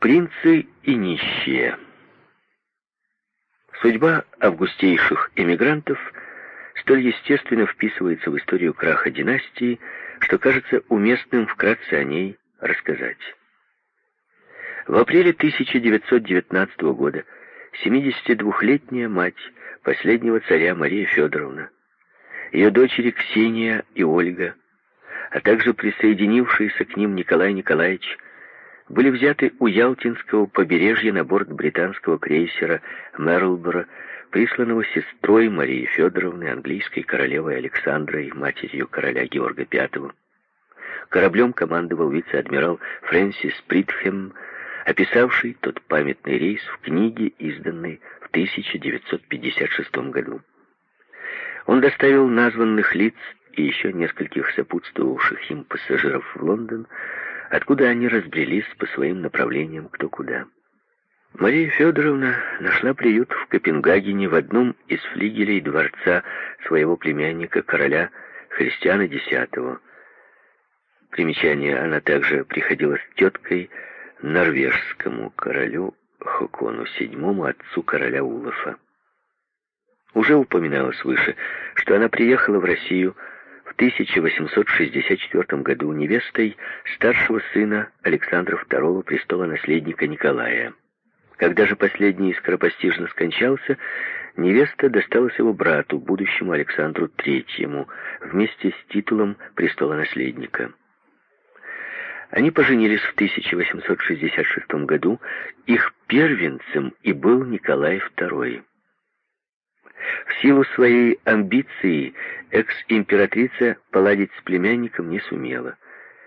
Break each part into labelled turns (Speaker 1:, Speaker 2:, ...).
Speaker 1: Принцы и нищие. Судьба августейших эмигрантов столь естественно вписывается в историю краха династии, что кажется уместным вкратце о ней рассказать. В апреле 1919 года 72-летняя мать последнего царя Мария Федоровна, ее дочери Ксения и Ольга, а также присоединившийся к ним Николай Николаевич были взяты у Ялтинского побережья на борт британского крейсера «Мерлборо», присланного сестрой Марии Федоровны, английской королевой Александрой, матерью короля Георга V. Кораблем командовал вице-адмирал Фрэнсис Притхем, описавший тот памятный рейс в книге, изданной в 1956 году. Он доставил названных лиц и еще нескольких сопутствовавших им пассажиров в Лондон, откуда они разбрелись по своим направлениям кто куда. Мария Федоровна нашла приют в Копенгагене в одном из флигелей дворца своего племянника, короля Христиана X. Примечание, она также приходила с теткой норвежскому королю Хокону VII, отцу короля Улафа. Уже упоминалось выше, что она приехала в Россию 1864 году невестой старшего сына Александра II, престола наследника Николая. Когда же последний скоропостижно скончался, невеста досталась его брату, будущему Александру III, вместе с титулом престола наследника. Они поженились в 1866 году, их первенцем и был Николай II. В силу своей амбиции экс-императрица поладить с племянником не сумела.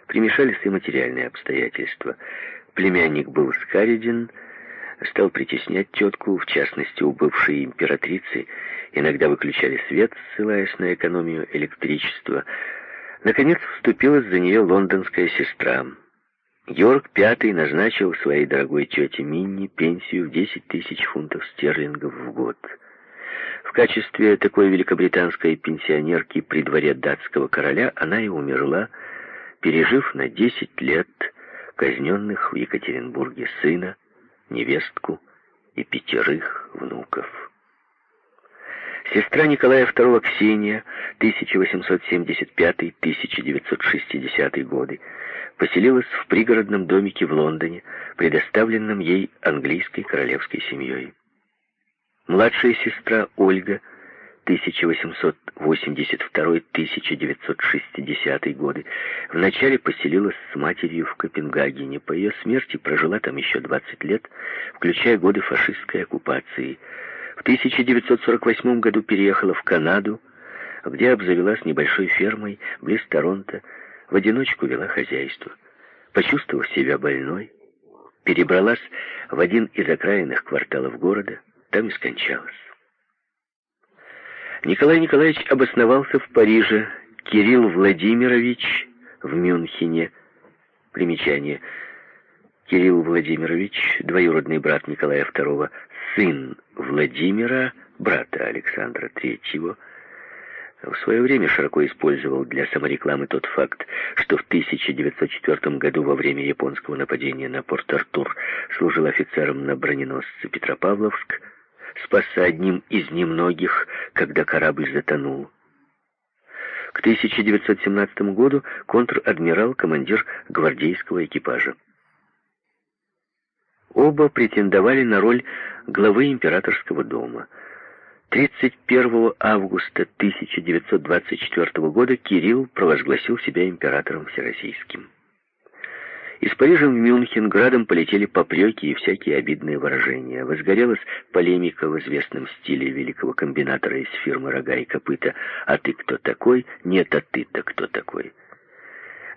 Speaker 1: Примешались и материальные обстоятельства. Племянник был скариден, стал притеснять тетку, в частности, у бывшей императрицы. Иногда выключали свет, ссылаясь на экономию электричества. Наконец вступилась за нее лондонская сестра. Георг V назначил своей дорогой тете Минни пенсию в 10 тысяч фунтов стерлингов в год – в качестве такой великобританской пенсионерки при дворе датского короля она и умерла, пережив на 10 лет казненных в Екатеринбурге сына, невестку и пятерых внуков. Сестра Николая II Ксения, 1875-1960 годы, поселилась в пригородном домике в Лондоне, предоставленном ей английской королевской семьей. Младшая сестра Ольга, 1882-1960 годы, вначале поселилась с матерью в Копенгагене. По ее смерти прожила там еще 20 лет, включая годы фашистской оккупации. В 1948 году переехала в Канаду, где обзавелась небольшой фермой близ Торонто, в одиночку вела хозяйство. Почувствовав себя больной, перебралась в один из окраинных кварталов города, там и скончалась. Николай Николаевич обосновался в Париже, Кирилл Владимирович в Мюнхене. Примечание. Кирилл Владимирович, двоюродный брат Николая II, сын Владимира, брата Александра III, в свое время широко использовал для саморекламы тот факт, что в 1904 году во время японского нападения на Порт-Артур служил офицером на броненосце Петропавловск, спасся одним из немногих, когда корабль затонул. К 1917 году контр-адмирал, командир гвардейского экипажа. Оба претендовали на роль главы императорского дома. 31 августа 1924 года Кирилл провозгласил себя императором всероссийским. Из Парижа в Мюнхен градом полетели попреки и всякие обидные выражения. Возгорелась полемика в известном стиле великого комбинатора из фирмы «Рога и копыта». «А ты кто такой?» «Нет, а ты-то кто такой?»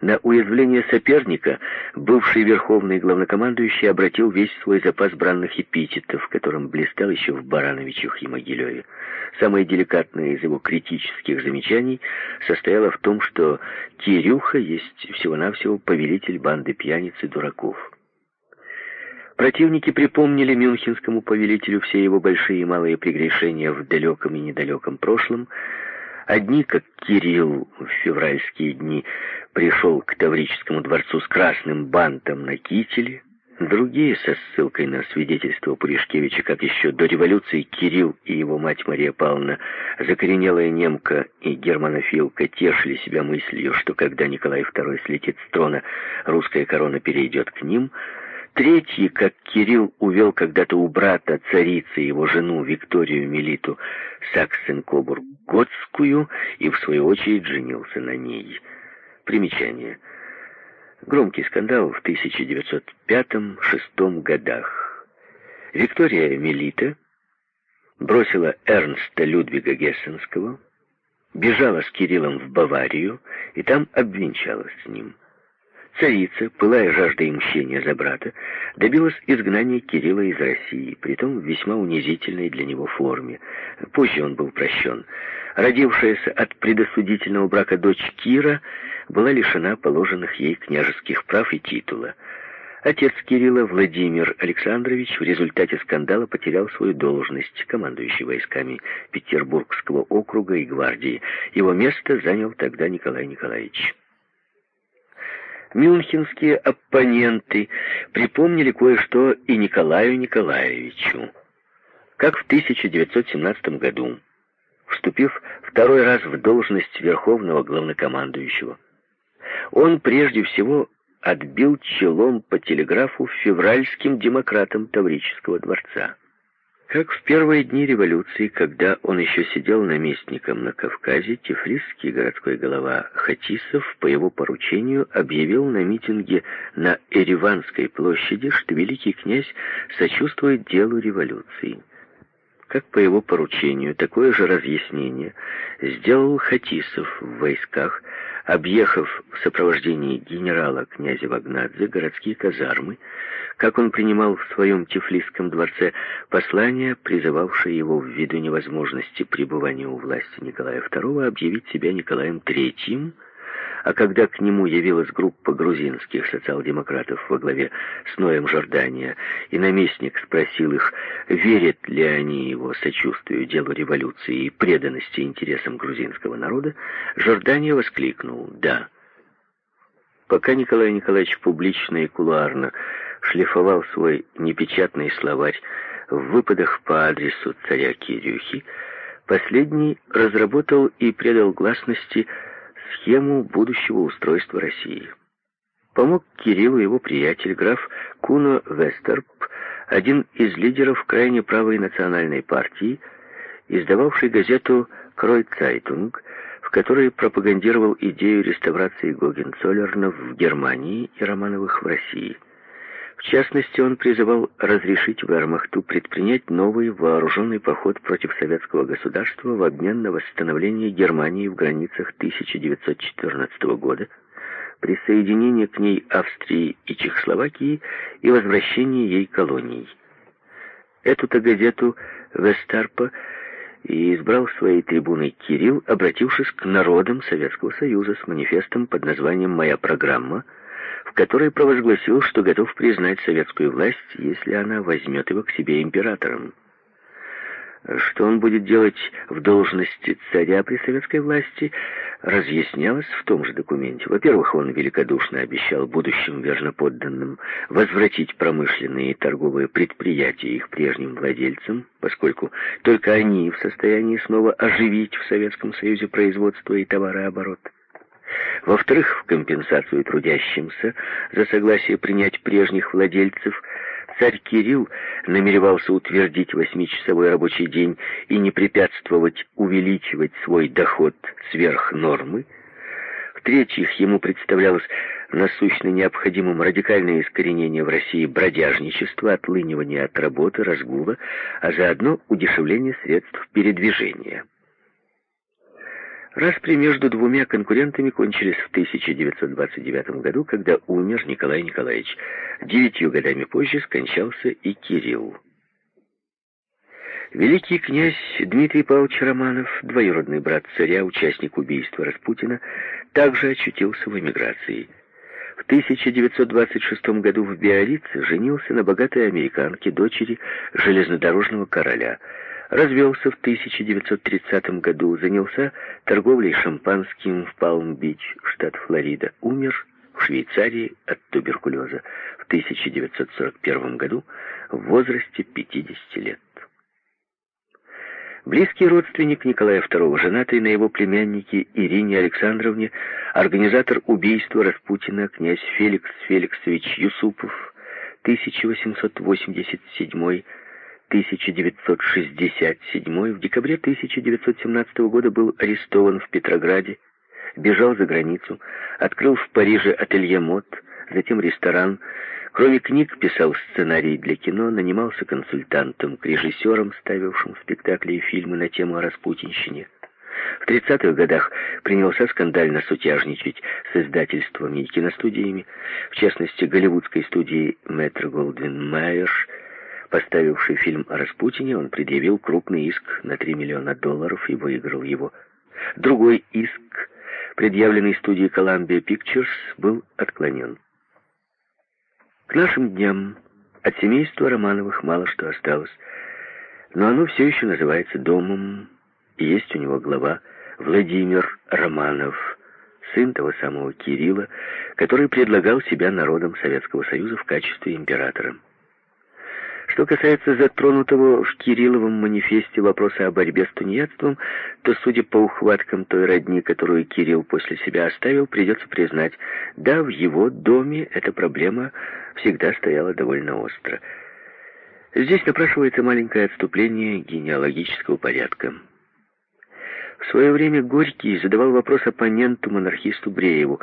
Speaker 1: На уязвление соперника бывший верховный главнокомандующий обратил весь свой запас бранных эпитетов, которым блистал еще в Барановичах и Могилеве. Самое деликатное из его критических замечаний состояло в том, что Кирюха есть всего-навсего повелитель банды пьяниц и дураков. Противники припомнили мюнхенскому повелителю все его большие и малые прегрешения в далеком и недалеком прошлом, Одни, как Кирилл в февральские дни, пришел к Таврическому дворцу с красным бантом на кителе, Другие со ссылкой на свидетельство Пуришкевича, как еще до революции Кирилл и его мать Мария Павловна, закоренелая немка и германофилка, тешили себя мыслью, что когда Николай II слетит с трона, русская корона перейдет к ним. Третий, как Кирилл увел когда-то у брата царицы его жену Викторию Мелиту Саксен-Кобург-Готскую и, в свою очередь, женился на ней. Примечание – Громкий скандал в 1905-1906 годах. Виктория Мелита бросила Эрнста Людвига Гессенского, бежала с Кириллом в Баварию и там обвенчалась с ним. Царица, пылая жаждой мщения за брата, добилась изгнания Кирилла из России, притом в весьма унизительной для него форме. Позже он был прощен. Родившаяся от предосудительного брака дочь Кира была лишена положенных ей княжеских прав и титула. Отец Кирилла, Владимир Александрович, в результате скандала потерял свою должность, командующий войсками Петербургского округа и гвардии. Его место занял тогда Николай Николаевич. Мюнхенские оппоненты припомнили кое-что и Николаю Николаевичу. Как в 1917 году, вступив второй раз в должность верховного главнокомандующего, он прежде всего отбил челом по телеграфу февральским демократам Таврического дворца. Как в первые дни революции, когда он еще сидел наместником на Кавказе, тифлисский городской голова Хатисов по его поручению объявил на митинге на Ереванской площади, что великий князь сочувствует делу революции. Как по его поручению, такое же разъяснение сделал Хатисов в войсках, объехав в сопровождении генерала князя Вагнадзе городские казармы, как он принимал в своем Тифлисском дворце послание, призывавшее его ввиду невозможности пребывания у власти Николая II объявить себя Николаем III, а когда к нему явилась группа грузинских социал-демократов во главе с Ноем Жордания, и наместник спросил их, верят ли они его сочувствию делу революции и преданности интересам грузинского народа, Жордания воскликнул «да». Пока Николай Николаевич публично и кулуарно шлифовал свой непечатный словарь в выпадах по адресу царя Кирюхи, последний разработал и предал гласности схему будущего устройства России. Помог Кириллу его приятель, граф Куно Вестерп, один из лидеров крайне правой национальной партии, издававший газету «Кройцайтунг», в которой пропагандировал идею реставрации Гогенцоллернов в Германии и Романовых в России. В частности, он призывал разрешить Вермахту предпринять новый вооруженный поход против советского государства в обмен на восстановление Германии в границах 1914 года, присоединение к ней Австрии и Чехословакии и возвращение ей колоний. Эту-то газету Вестарпа и избрал своей трибуной Кирилл, обратившись к народам Советского Союза с манифестом под названием «Моя программа», в которой провозгласил, что готов признать советскую власть, если она возьмет его к себе императором. Что он будет делать в должности царя при советской власти, разъяснялось в том же документе. Во-первых, он великодушно обещал будущим верноподданным возвратить промышленные и торговые предприятия их прежним владельцам, поскольку только они в состоянии снова оживить в Советском Союзе производство и товарооборот. Во-вторых, в компенсацию трудящимся за согласие принять прежних владельцев царь Кирилл намеревался утвердить восьмичасовой рабочий день и не препятствовать увеличивать свой доход сверх нормы. В-третьих, ему представлялось насущно необходимым радикальное искоренение в России бродяжничества, отлынивание от работы, разгула, а заодно удешевление средств передвижения. Распри между двумя конкурентами кончились в 1929 году, когда умер Николай Николаевич. Девятью годами позже скончался и Кирилл. Великий князь Дмитрий Павлович Романов, двоюродный брат царя, участник убийства Распутина, также очутился в эмиграции. В 1926 году в Биорице женился на богатой американке, дочери железнодорожного короля – развелся в 1930 году, занялся торговлей шампанским в Палм-Бич, штат Флорида, умер в Швейцарии от туберкулеза в в 1941 году в возрасте 50 лет. Близкий родственник Николая II, женатый на его племяннике Ирине Александровне, организатор убийства Распутина, князь Феликс Феликсович Юсупов, 1887-1967, в декабре 1917 года был арестован в Петрограде, бежал за границу, открыл в Париже ателье мод, затем ресторан, Кроме книг, писал сценарий для кино, нанимался консультантом к режиссерам, ставившим спектакли и фильмы на тему о распутинщине. В 30-х годах принялся скандально сутяжничать с издательствами и киностудиями, в частности, голливудской студией Метро Голдвин Майерш, поставивший фильм о Распутине, он предъявил крупный иск на 3 миллиона долларов и выиграл его. Другой иск, предъявленный студией Columbia Pictures, был отклонен. К нашим дням от семейства Романовых мало что осталось, но оно все еще называется домом, и есть у него глава Владимир Романов, сын того самого Кирилла, который предлагал себя народам Советского Союза в качестве императора. Что касается затронутого в Кирилловом манифесте вопроса о борьбе с тунеядством, то, судя по ухваткам той родни, которую Кирилл после себя оставил, придется признать, да, в его доме эта проблема всегда стояла довольно остро. Здесь напрашивается маленькое отступление генеалогического порядка. В свое время Горький задавал вопрос оппоненту-монархисту Брееву,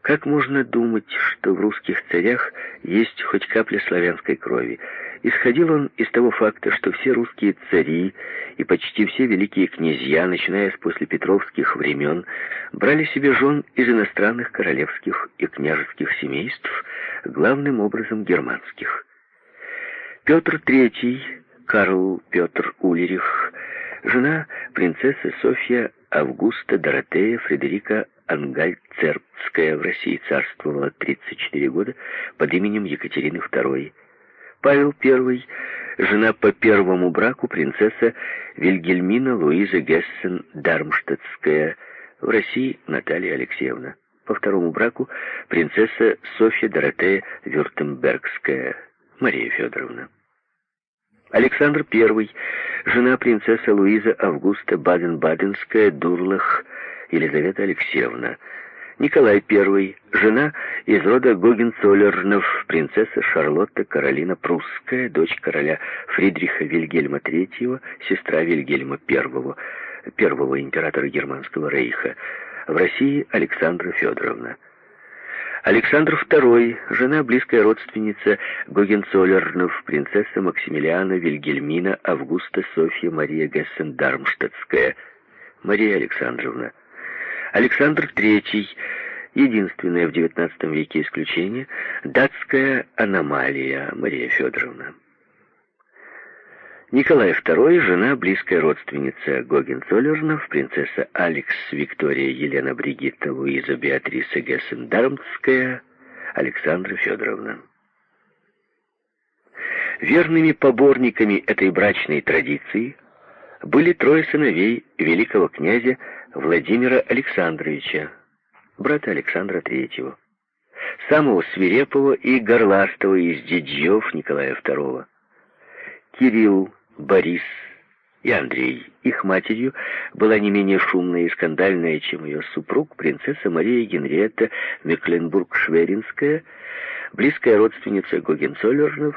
Speaker 1: как можно думать, что в русских царях есть хоть капля славянской крови, Исходил он из того факта, что все русские цари и почти все великие князья, начиная с послепетровских времен, брали себе жен из иностранных королевских и княжеских семейств, главным образом германских. Петр III, Карл Петр Ульрих, жена принцессы Софья Августа Доротея Фредерика Ангальцербская в России царствовала 34 года под именем Екатерины II. Павел I, жена по первому браку принцесса Вильгельмина Луиза Гессен-Дармштадтская, в России Наталья Алексеевна. По второму браку принцесса Софья Доротея Вюртембергская, Мария Федоровна. Александр I, жена принцесса Луиза Августа Баден-Баденская, Дурлах, Елизавета Алексеевна, Николай I, жена из рода Гогенцоллернов, принцесса Шарлотта Каролина Прусская, дочь короля Фридриха Вильгельма III, сестра Вильгельма I, первого императора Германского рейха. В России Александра Федоровна. Александр II, жена близкая родственница Гогенцоллернов, принцесса Максимилиана Вильгельмина Августа Софья Мария Гессен-Дармштадтская, Мария Александровна. Александр III, единственное в XIX веке исключение, датская аномалия Мария Федоровна. Николай II, жена, близкая родственница Гогенцоллернов, принцесса Алекс Виктория Елена Бригитта Луиза Беатриса Гессен-Дармская, Александра Федоровна. Верными поборниками этой брачной традиции были трое сыновей великого князя Владимира Александровича, брата Александра Третьего, самого свирепого и горластого из дядьев Николая II. Кирилл, Борис и Андрей. Их матерью была не менее шумная и скандальная, чем ее супруг, принцесса Мария Генриетта Мекленбург-Шверинская, близкая родственница Гогенцоллернов,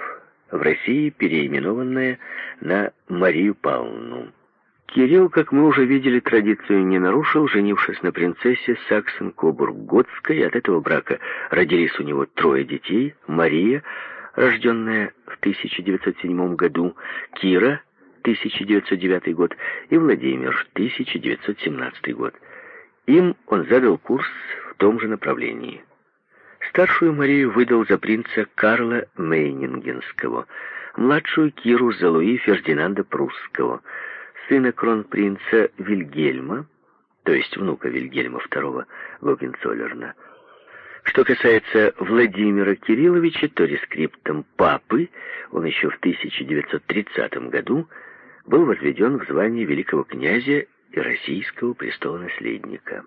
Speaker 1: в России переименованная на Марию Павловну. Кирилл, как мы уже видели, традицию не нарушил, женившись на принцессе Саксон-Кобург-Готской. От этого брака родились у него трое детей. Мария, рожденная в 1907 году, Кира, 1909 год, и Владимир, 1917 год. Им он задал курс в том же направлении. Старшую Марию выдал за принца Карла Мейнингенского, младшую Киру за Луи Фердинанда Прусского – сына кронпринца Вильгельма, то есть внука Вильгельма II Гогенцоллерна. Что касается Владимира Кирилловича, то рескриптом папы он еще в 1930 году был возведен в звание великого князя и российского престолонаследника.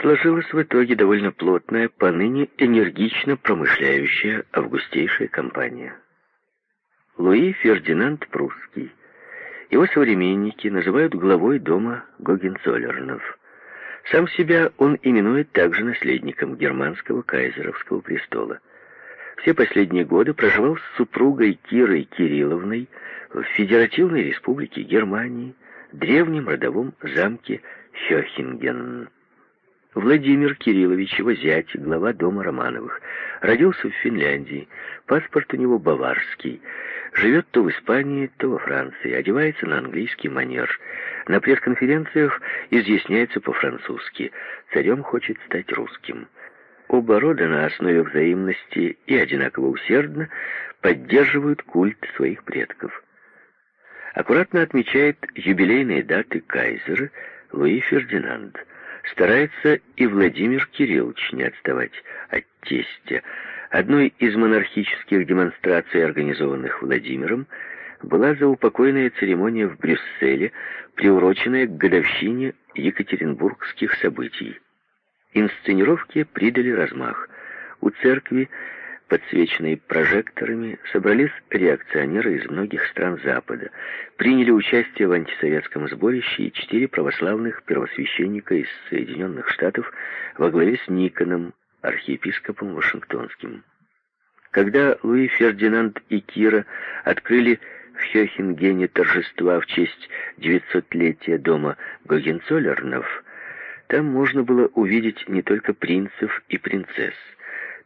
Speaker 1: сложилась в итоге довольно плотная, поныне энергично промышляющая августейшая компания. Луи Фердинанд Прусский. Его современники называют главой дома Гогенцоллернов. Сам себя он именует также наследником германского кайзеровского престола. Все последние годы проживал с супругой Кирой Кирилловной в Федеративной Республике Германии, древнем родовом замке Хёхинген. Владимир Кириллович, его зять, глава дома Романовых, родился в Финляндии, паспорт у него баварский, живет то в Испании, то во Франции, одевается на английский манер, на пресс-конференциях изъясняется по-французски, царем хочет стать русским. Оба рода на основе взаимности и одинаково усердно поддерживают культ своих предков. Аккуратно отмечает юбилейные даты кайзера Луи Фердинанд – Старается и Владимир Кириллович не отставать от тестя. Одной из монархических демонстраций, организованных Владимиром, была заупокойная церемония в Брюсселе, приуроченная к годовщине екатеринбургских событий. Инсценировке придали размах. У церкви подсвеченные прожекторами, собрались реакционеры из многих стран Запада, приняли участие в антисоветском сборище и четыре православных первосвященника из Соединенных Штатов во главе с Никоном, архиепископом Вашингтонским. Когда Луи Фердинанд и Кира открыли в Хёхенгене торжества в честь 900-летия дома Гогенцоллернов, там можно было увидеть не только принцев и принцесс,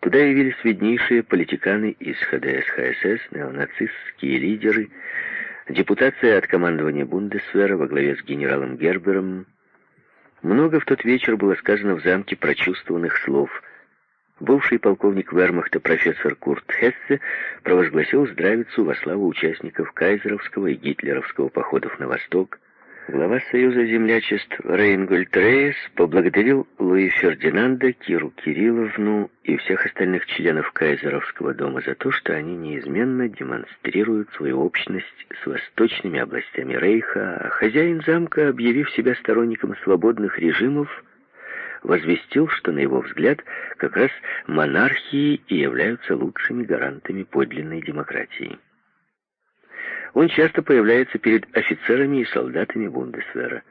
Speaker 1: Туда явились виднейшие политиканы из ХДС, ХСС, неонацистские лидеры, депутация от командования Бундесвера во главе с генералом Гербером. Много в тот вечер было сказано в замке прочувствованных слов. Бывший полковник вермахта профессор Курт Хессе провозгласил здравицу во славу участников кайзеровского и гитлеровского походов на восток, Глава Союза землячеств Рейнгольд Рейс поблагодарил Луи Фердинанда, Киру Кирилловну и всех остальных членов Кайзеровского дома за то, что они неизменно демонстрируют свою общность с восточными областями Рейха, а хозяин замка, объявив себя сторонником свободных режимов, возвестил, что, на его взгляд, как раз монархии и являются лучшими гарантами подлинной демократии. Он часто появляется перед офицерами и солдатами Бундесвера.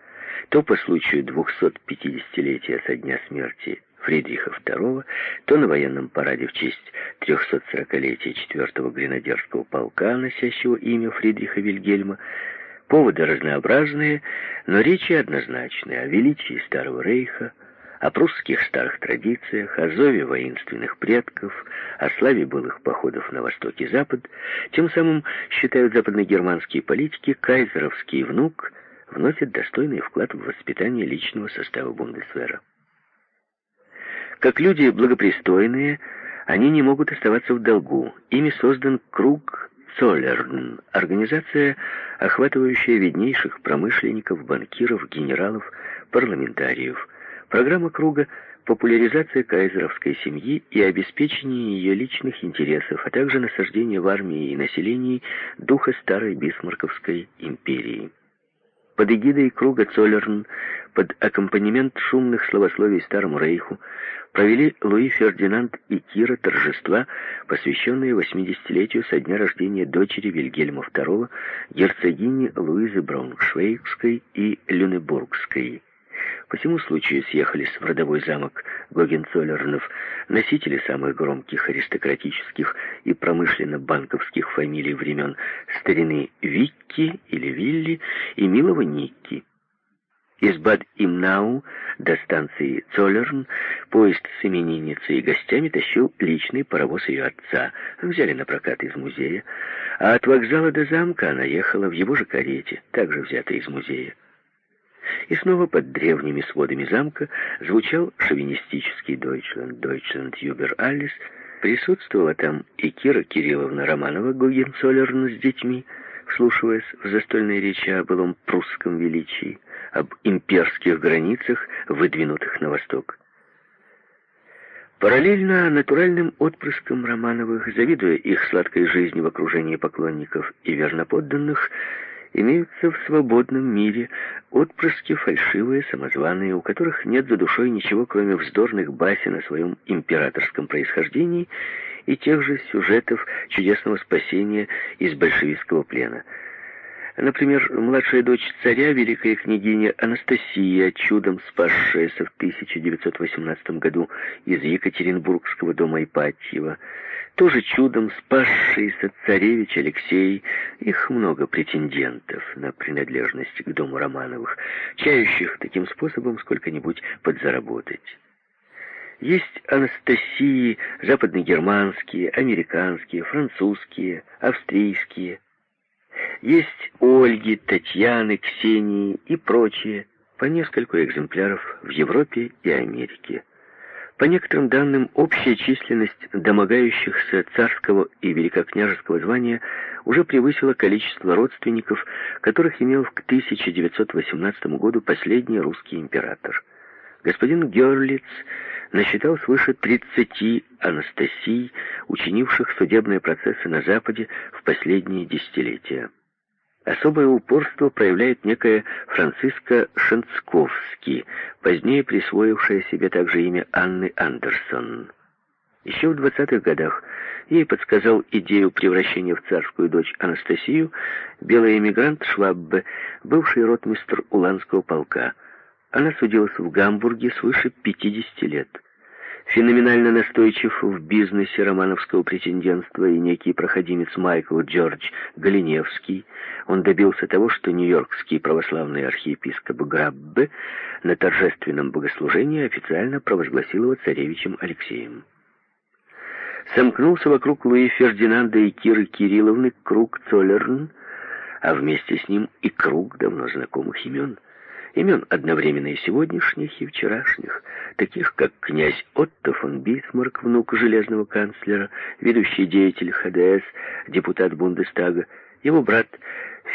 Speaker 1: То по случаю 250-летия со дня смерти Фридриха II, то на военном параде в честь 340-летия 4-го гренадерского полка, носящего имя Фридриха Вильгельма. Поводы разнообразные, но речи однозначные о величии Старого Рейха, о прусских старых традициях, о зове воинственных предков, о славе былых походов на восток и запад, тем самым, считают западногерманские политики, кайзеровский внук вносит достойный вклад в воспитание личного состава Бундесвера. Как люди благопристойные, они не могут оставаться в долгу. Ими создан круг Цоллерн, организация, охватывающая виднейших промышленников, банкиров, генералов, парламентариев – Программа круга популяризация кайзеровской семьи и обеспечение ее личных интересов, а также насаждение в армии и населении духа старой бисмарковской империи. Под эгидой круга Цоллерн, под аккомпанемент шумных словословий Старому Рейху, провели Луи Фердинанд и Кира торжества, посвященные 80-летию со дня рождения дочери Вильгельма II, герцогини Луизы Брауншвейгской и Люнебургской. По всему случаю съехались в родовой замок Гогенцоллернов носители самых громких аристократических и промышленно-банковских фамилий времен старины Викки или Вилли и милого Никки. Из Бад-Имнау до станции Цоллерн поезд с именинницей и гостями тащил личный паровоз ее отца. Взяли на прокат из музея. А от вокзала до замка она ехала в его же карете, также взятой из музея. И снова под древними сводами замка звучал шовинистический «Дойчленд», «Дойчленд Юбер Алис». Присутствовала там и Кира Кирилловна Романова Гогенцоллерн с детьми, вслушиваясь в застольные речи о былом прусском величии, об имперских границах, выдвинутых на восток. Параллельно натуральным отпрыском Романовых, завидуя их сладкой жизни в окружении поклонников и верноподданных, имеются в свободном мире отпрыски фальшивые, самозваные, у которых нет за душой ничего, кроме вздорных басен о своем императорском происхождении и тех же сюжетов чудесного спасения из большевистского плена. Например, младшая дочь царя, великая княгиня Анастасия, чудом спасшаяся в 1918 году из Екатеринбургского дома Ипатьева, тоже чудом спасшийся царевич Алексей, их много претендентов на принадлежность к дому Романовых, чающих таким способом сколько-нибудь подзаработать. Есть Анастасии западногерманские, американские, французские, австрийские. Есть Ольги, Татьяны, Ксении и прочие, по нескольку экземпляров в Европе и Америке. По некоторым данным, общая численность домогающихся царского и великокняжеского звания уже превысила количество родственников, которых имел к 1918 году последний русский император. Господин Герлиц насчитал свыше 30 Анастасий, учинивших судебные процессы на Западе в последние десятилетия. Особое упорство проявляет некая Франциска Шенцковский, позднее присвоившая себе также имя Анны Андерсон. Еще в 20-х годах ей подсказал идею превращения в царскую дочь Анастасию белый эмигрант Шваббе, бывший ротмистр Уланского полка. Она судилась в Гамбурге свыше 50 лет феноменально настойчив в бизнесе романовского претендентства и некий проходимец Майкл Джордж Галиневский, он добился того, что нью-йоркский православный архиепископ Граббе на торжественном богослужении официально провозгласил его царевичем Алексеем. Сомкнулся вокруг Луи Фердинанда и Киры Кирилловны круг Цоллерн, а вместе с ним и круг давно знакомых имен – имен одновременно и сегодняшних, и вчерашних, таких как князь Отто фон Бисмарк, внук железного канцлера, ведущий деятель ХДС, депутат Бундестага, его брат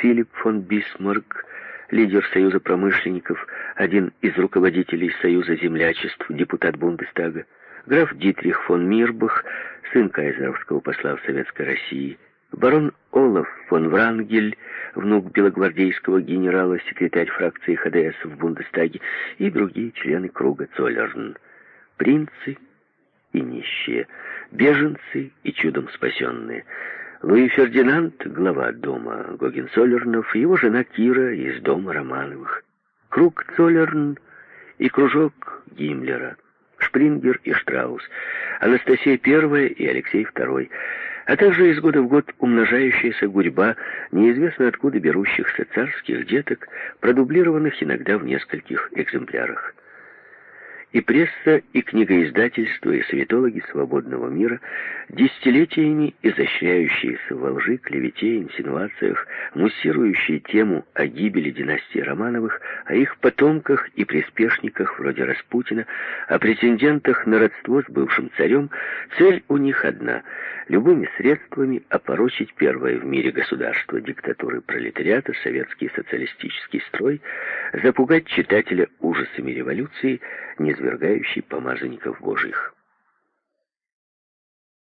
Speaker 1: Филипп фон Бисмарк, лидер Союза промышленников, один из руководителей Союза землячеств, депутат Бундестага, граф Дитрих фон Мирбах, сын кайзеровского посла в Советской России, барон Олаф фон Врангель, внук белогвардейского генерала, секретарь фракции ХДС в Бундестаге и другие члены круга Цоллерн. Принцы и нищие, беженцы и чудом спасенные. Луи Фердинанд, глава дома Гогенцоллернов, его жена Кира из дома Романовых. Круг Цоллерн и кружок Гиммлера, Шпрингер и Штраус, Анастасия I и Алексей II — а также из года в год умножающаяся гурьба неизвестно откуда берущихся царских деток, продублированных иногда в нескольких экземплярах. И пресса, и книгоиздательство, и советологи свободного мира, десятилетиями изощряющиеся во лжи, клевете, инсинуациях, муссирующие тему о гибели династии Романовых, о их потомках и приспешниках вроде Распутина, о претендентах на родство с бывшим царем, цель у них одна — любыми средствами опорочить первое в мире государство диктатуры пролетариата, советский социалистический строй, запугать читателя ужасами революции, низвергающей помазанников божьих.